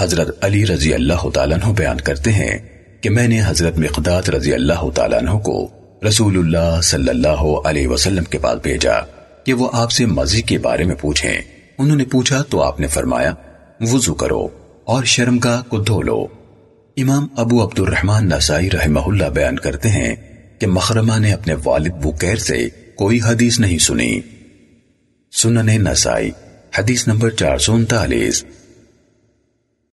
حضرت علی رضی اللہ تعالیٰ عنہ بیان کرتے ہیں کہ میں نے حضرت مقداد رضی اللہ تعالیٰ عنہ کو رسول اللہ صلی اللہ علیہ وسلم کے پاس بھیجا کہ وہ آپ سے مزی کے بارے میں پوچھیں۔ انہوں نے پوچھا تو آپ نے فرمایا، وضو کرو اور شرمگاہ کو دھو لو۔ امام ابو عبد الرحمن نسائی رحمہ اللہ بیان کرتے ہیں کہ مخرمہ نے اپنے والد بکیر سے کوئی حدیث نہیں سنی۔ سنن نسائی، حدیث نمبر چار سو انتالیس۔